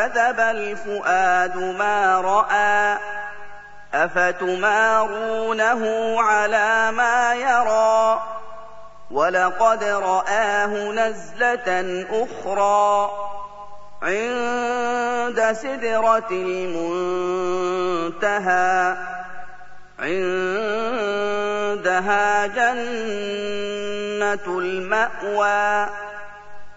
كذب الفؤاد ما رأى أفتمارونه على ما يرى ولقد رآه نزلة أخرى عند سدرة المنتهى عندها جنة المأوى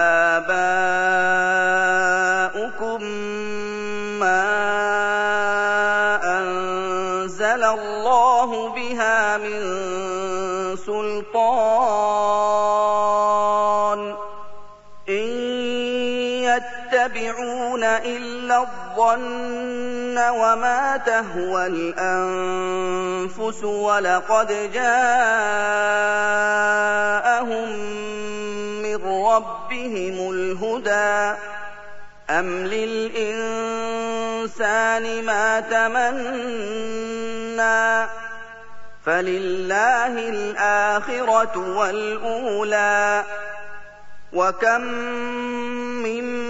وآباؤكم ما أنزل الله بها من سلطان إن يتبعون إلا الظن وما تهوى الأنفس ولقد جاءهم ربهم الهدى أم للإنسان ما تمنى فلله الآخرة والأولى وكم من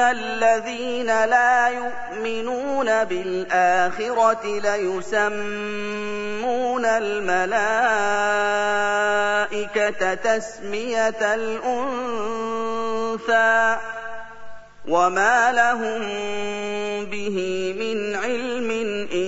الذين لا يؤمنون بالآخرة ليسمون الملائكة تسمية الأنثى وما لهم به من علم إن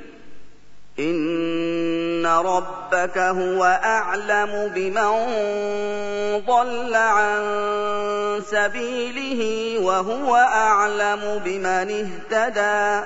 إن ربك هو أعلم بمن ضل عن سبيله وهو أعلم بمن اهتدى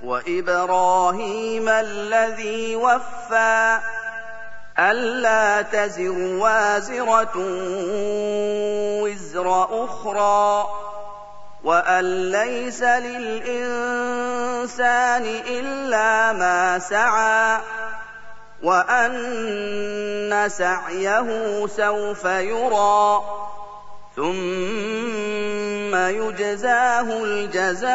وإبراهيم الذي وفى أَلَّا تَزِرُ وَازِرَةٌ وِزْرَ أُخْرَىٰ وَأَن لَّيْسَ لِلْإِنسَانِ إِلَّا مَا سَعَىٰ وَأَنَّ سَعْيَهُ سَوْفَ يُرَىٰ ثُمَّ يُجْزَاهُ الْجَزَاءَ